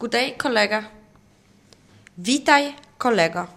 Good day, kolega. Witaj, kolego.